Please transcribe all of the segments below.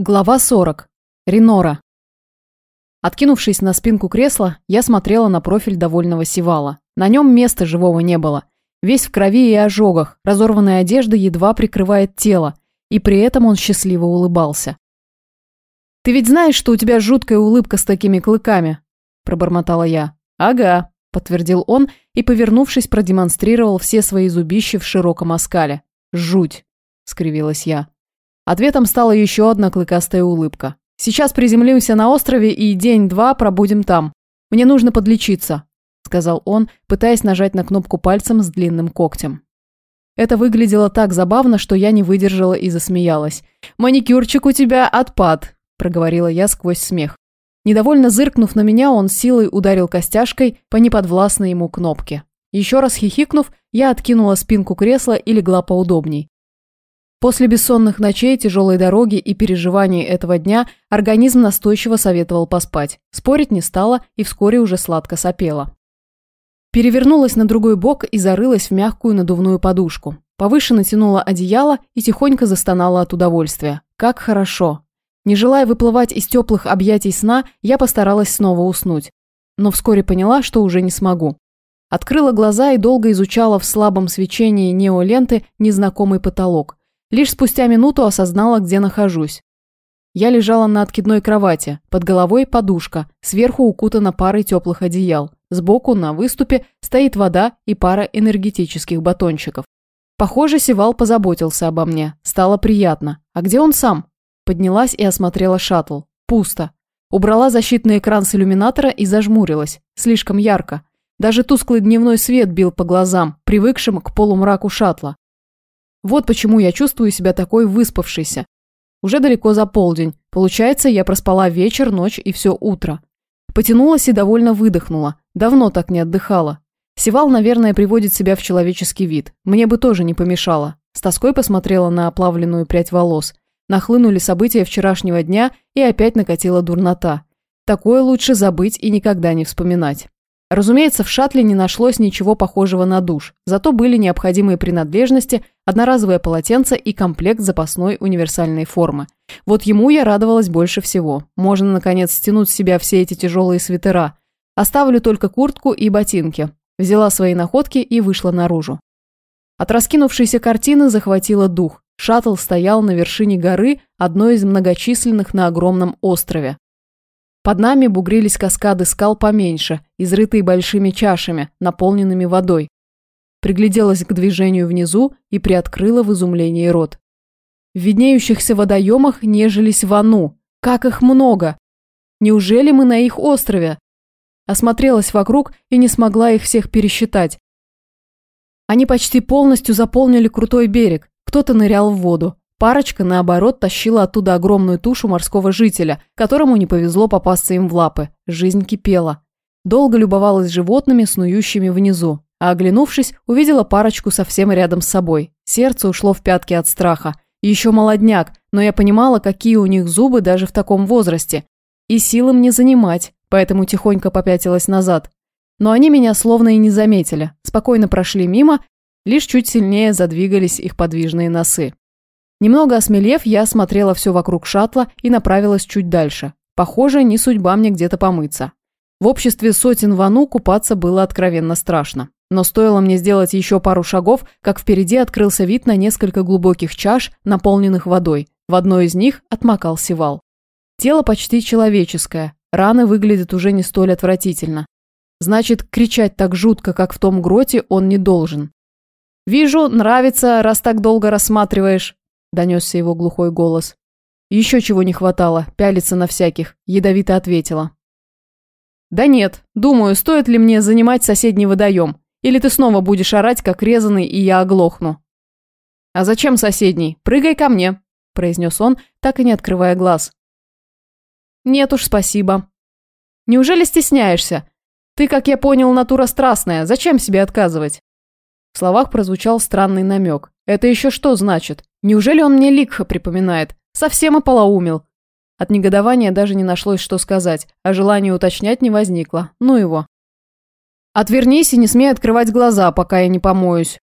Глава 40. Ренора. Откинувшись на спинку кресла, я смотрела на профиль довольного Сивала. На нем места живого не было. Весь в крови и ожогах, разорванная одежда едва прикрывает тело, и при этом он счастливо улыбался. «Ты ведь знаешь, что у тебя жуткая улыбка с такими клыками?» – пробормотала я. «Ага», – подтвердил он и, повернувшись, продемонстрировал все свои зубища в широком оскале. «Жуть!» – скривилась я. Ответом стала еще одна клыкастая улыбка. «Сейчас приземлимся на острове и день-два пробудем там. Мне нужно подлечиться», – сказал он, пытаясь нажать на кнопку пальцем с длинным когтем. Это выглядело так забавно, что я не выдержала и засмеялась. «Маникюрчик у тебя отпад», – проговорила я сквозь смех. Недовольно зыркнув на меня, он силой ударил костяшкой по неподвластной ему кнопке. Еще раз хихикнув, я откинула спинку кресла и легла поудобней. После бессонных ночей, тяжелой дороги и переживаний этого дня организм настойчиво советовал поспать. Спорить не стала и вскоре уже сладко сопела. Перевернулась на другой бок и зарылась в мягкую надувную подушку. Повыше натянула одеяло и тихонько застонала от удовольствия. Как хорошо. Не желая выплывать из теплых объятий сна, я постаралась снова уснуть. Но вскоре поняла, что уже не смогу. Открыла глаза и долго изучала в слабом свечении неоленты незнакомый потолок. Лишь спустя минуту осознала, где нахожусь. Я лежала на откидной кровати, под головой подушка, сверху укутана парой теплых одеял. Сбоку на выступе стоит вода и пара энергетических батончиков. Похоже, Севал позаботился обо мне. Стало приятно. А где он сам? Поднялась и осмотрела шаттл. Пусто. Убрала защитный экран с иллюминатора и зажмурилась. Слишком ярко. Даже тусклый дневной свет бил по глазам, привыкшим к полумраку шаттла. Вот почему я чувствую себя такой выспавшейся. Уже далеко за полдень. Получается, я проспала вечер, ночь и все утро. Потянулась и довольно выдохнула. Давно так не отдыхала. Севал, наверное, приводит себя в человеческий вид. Мне бы тоже не помешало. С тоской посмотрела на оплавленную прядь волос. Нахлынули события вчерашнего дня и опять накатила дурнота. Такое лучше забыть и никогда не вспоминать. Разумеется, в шаттле не нашлось ничего похожего на душ, зато были необходимые принадлежности, одноразовое полотенце и комплект запасной универсальной формы. Вот ему я радовалась больше всего. Можно, наконец, стянуть с себя все эти тяжелые свитера. Оставлю только куртку и ботинки. Взяла свои находки и вышла наружу. От раскинувшейся картины захватило дух. Шаттл стоял на вершине горы, одной из многочисленных на огромном острове. Под нами бугрились каскады скал поменьше, изрытые большими чашами, наполненными водой. Пригляделась к движению внизу и приоткрыла в изумлении рот. В виднеющихся водоемах нежились вану. Как их много! Неужели мы на их острове? Осмотрелась вокруг и не смогла их всех пересчитать. Они почти полностью заполнили крутой берег, кто-то нырял в воду. Парочка, наоборот, тащила оттуда огромную тушу морского жителя, которому не повезло попасться им в лапы. Жизнь кипела. Долго любовалась животными, снующими внизу. А оглянувшись, увидела парочку совсем рядом с собой. Сердце ушло в пятки от страха. Еще молодняк, но я понимала, какие у них зубы даже в таком возрасте. И силы мне занимать, поэтому тихонько попятилась назад. Но они меня словно и не заметили. Спокойно прошли мимо, лишь чуть сильнее задвигались их подвижные носы. Немного осмелев, я осмотрела все вокруг шаттла и направилась чуть дальше. Похоже, не судьба мне где-то помыться. В обществе сотен вану купаться было откровенно страшно. Но стоило мне сделать еще пару шагов, как впереди открылся вид на несколько глубоких чаш, наполненных водой. В одной из них отмокал севал. Тело почти человеческое, раны выглядят уже не столь отвратительно. Значит, кричать так жутко, как в том гроте, он не должен. «Вижу, нравится, раз так долго рассматриваешь», – донесся его глухой голос. «Еще чего не хватало, пялиться на всяких», – ядовито ответила. «Да нет, думаю, стоит ли мне занимать соседний водоем, или ты снова будешь орать, как резанный, и я оглохну». «А зачем соседний? Прыгай ко мне», – произнес он, так и не открывая глаз. «Нет уж, спасибо». «Неужели стесняешься? Ты, как я понял, натура страстная, зачем себе отказывать?» В словах прозвучал странный намек. «Это еще что значит? Неужели он мне Ликха припоминает? Совсем ополоумел. От негодования даже не нашлось, что сказать, а желания уточнять не возникло. Ну его. «Отвернись и не смей открывать глаза, пока я не помоюсь».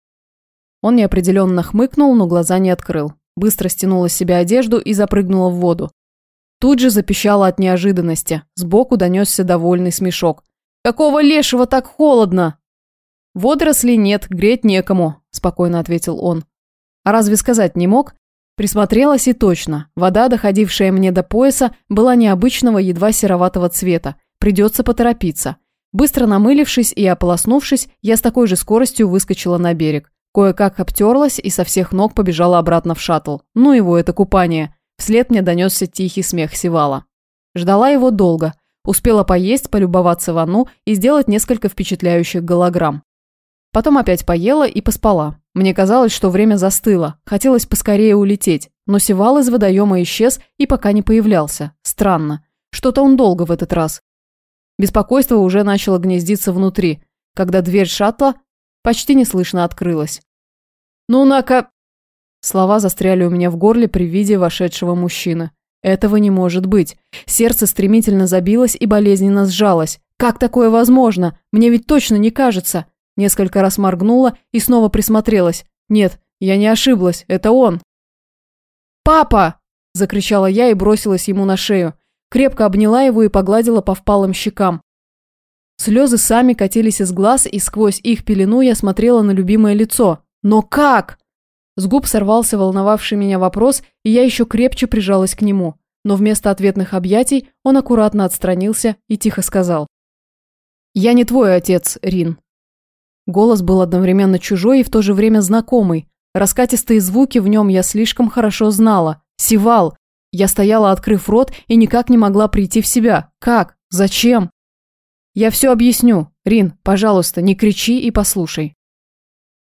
Он неопределенно хмыкнул, но глаза не открыл. Быстро стянула с себя одежду и запрыгнула в воду. Тут же запищала от неожиданности. Сбоку донесся довольный смешок. «Какого лешего так холодно?» «Водорослей нет, греть некому», – спокойно ответил он. «А разве сказать не мог?» Присмотрелась и точно. Вода, доходившая мне до пояса, была необычного, едва сероватого цвета. Придется поторопиться. Быстро намылившись и ополоснувшись, я с такой же скоростью выскочила на берег. Кое-как обтерлась и со всех ног побежала обратно в шаттл. Ну его это купание. Вслед мне донесся тихий смех Сивала. Ждала его долго. Успела поесть, полюбоваться ванну и сделать несколько впечатляющих голограмм. Потом опять поела и поспала. Мне казалось, что время застыло, хотелось поскорее улететь, но Севал из водоема исчез и пока не появлялся. Странно. Что-то он долго в этот раз. Беспокойство уже начало гнездиться внутри, когда дверь шаттла почти неслышно открылась. «Ну, на-ка...» Слова застряли у меня в горле при виде вошедшего мужчины. Этого не может быть. Сердце стремительно забилось и болезненно сжалось. Как такое возможно? Мне ведь точно не кажется. Несколько раз моргнула и снова присмотрелась. Нет, я не ошиблась, это он. «Папа!» – закричала я и бросилась ему на шею. Крепко обняла его и погладила по впалым щекам. Слезы сами катились из глаз, и сквозь их пелену я смотрела на любимое лицо. Но как? С губ сорвался волновавший меня вопрос, и я еще крепче прижалась к нему. Но вместо ответных объятий он аккуратно отстранился и тихо сказал. «Я не твой отец, Рин. Голос был одновременно чужой и в то же время знакомый. Раскатистые звуки в нем я слишком хорошо знала. Сивал. Я стояла, открыв рот, и никак не могла прийти в себя. Как? Зачем? Я все объясню. Рин, пожалуйста, не кричи и послушай.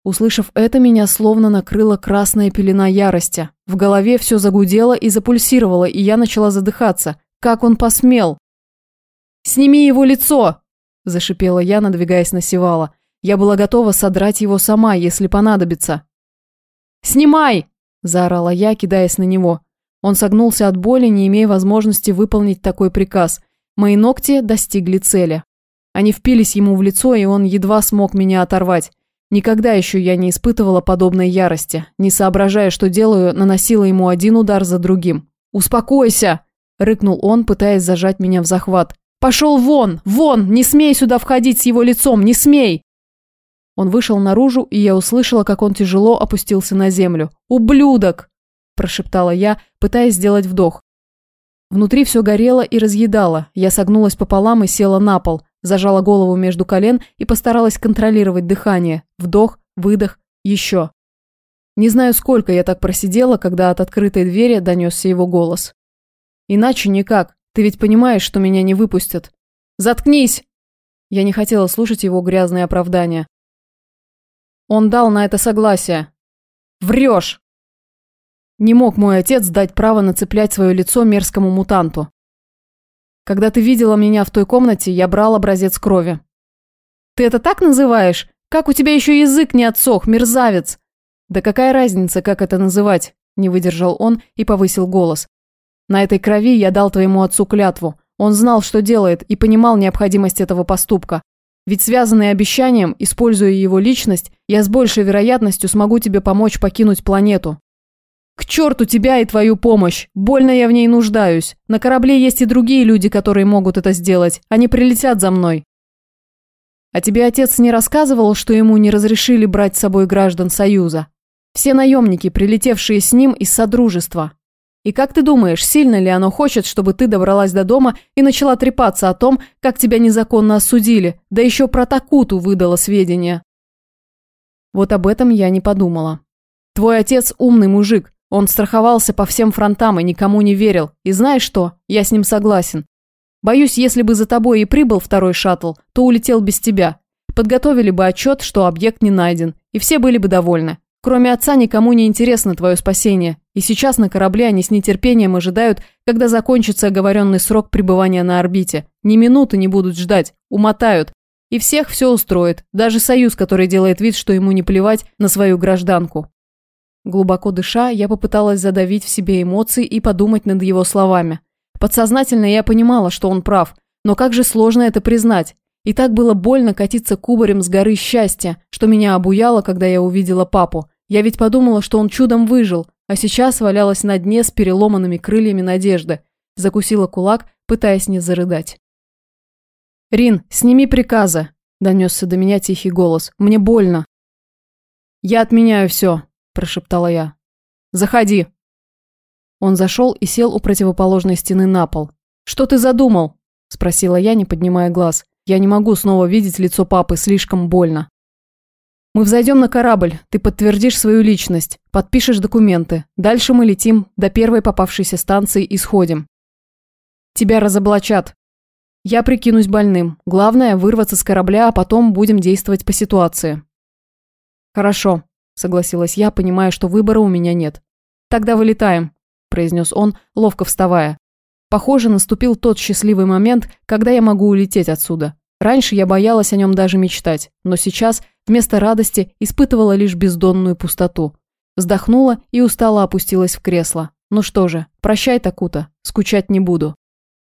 Услышав это, меня словно накрыла красная пелена ярости. В голове все загудело и запульсировало, и я начала задыхаться. Как он посмел? «Сними его лицо!» – зашипела я, надвигаясь на Сивала. Я была готова содрать его сама, если понадобится. «Снимай!» – заорала я, кидаясь на него. Он согнулся от боли, не имея возможности выполнить такой приказ. Мои ногти достигли цели. Они впились ему в лицо, и он едва смог меня оторвать. Никогда еще я не испытывала подобной ярости. Не соображая, что делаю, наносила ему один удар за другим. «Успокойся!» – рыкнул он, пытаясь зажать меня в захват. «Пошел вон! Вон! Не смей сюда входить с его лицом! Не смей!» Он вышел наружу, и я услышала, как он тяжело опустился на землю. «Ублюдок!» – прошептала я, пытаясь сделать вдох. Внутри все горело и разъедало. Я согнулась пополам и села на пол, зажала голову между колен и постаралась контролировать дыхание. Вдох, выдох, еще. Не знаю, сколько я так просидела, когда от открытой двери донесся его голос. «Иначе никак. Ты ведь понимаешь, что меня не выпустят». «Заткнись!» Я не хотела слушать его грязные оправдания. Он дал на это согласие. Врешь! Не мог мой отец дать право нацеплять свое лицо мерзкому мутанту. Когда ты видела меня в той комнате, я брал образец крови. Ты это так называешь? Как у тебя еще язык не отсох, мерзавец? Да какая разница, как это называть? Не выдержал он и повысил голос. На этой крови я дал твоему отцу клятву. Он знал, что делает, и понимал необходимость этого поступка. Ведь связанный обещанием, используя его личность, я с большей вероятностью смогу тебе помочь покинуть планету. К черту тебя и твою помощь! Больно я в ней нуждаюсь. На корабле есть и другие люди, которые могут это сделать. Они прилетят за мной. А тебе отец не рассказывал, что ему не разрешили брать с собой граждан Союза? Все наемники, прилетевшие с ним из Содружества. И как ты думаешь, сильно ли оно хочет, чтобы ты добралась до дома и начала трепаться о том, как тебя незаконно осудили, да еще про Такуту выдала сведения? Вот об этом я не подумала. Твой отец умный мужик. Он страховался по всем фронтам и никому не верил. И знаешь что? Я с ним согласен. Боюсь, если бы за тобой и прибыл второй шаттл, то улетел без тебя. Подготовили бы отчет, что объект не найден, и все были бы довольны. Кроме отца никому не интересно твое спасение, и сейчас на корабле они с нетерпением ожидают, когда закончится оговоренный срок пребывания на орбите. Ни минуты не будут ждать, умотают. И всех все устроит, даже Союз, который делает вид, что ему не плевать на свою гражданку. Глубоко дыша, я попыталась задавить в себе эмоции и подумать над его словами. Подсознательно я понимала, что он прав, но как же сложно это признать. И так было больно катиться кубарем с горы счастья, что меня обуяло, когда я увидела папу. Я ведь подумала, что он чудом выжил, а сейчас валялась на дне с переломанными крыльями надежды. Закусила кулак, пытаясь не зарыдать. «Рин, сними приказы!» – донесся до меня тихий голос. «Мне больно!» «Я отменяю все!» – прошептала я. «Заходи!» Он зашел и сел у противоположной стены на пол. «Что ты задумал?» – спросила я, не поднимая глаз. «Я не могу снова видеть лицо папы, слишком больно». «Мы взойдем на корабль, ты подтвердишь свою личность, подпишешь документы. Дальше мы летим до первой попавшейся станции и сходим. Тебя разоблачат. Я прикинусь больным. Главное – вырваться с корабля, а потом будем действовать по ситуации». «Хорошо», – согласилась я, понимая, что выбора у меня нет. «Тогда вылетаем», – произнес он, ловко вставая. Похоже, наступил тот счастливый момент, когда я могу улететь отсюда. Раньше я боялась о нем даже мечтать, но сейчас вместо радости испытывала лишь бездонную пустоту. Вздохнула и устало опустилась в кресло. Ну что же, прощай, Такута, скучать не буду.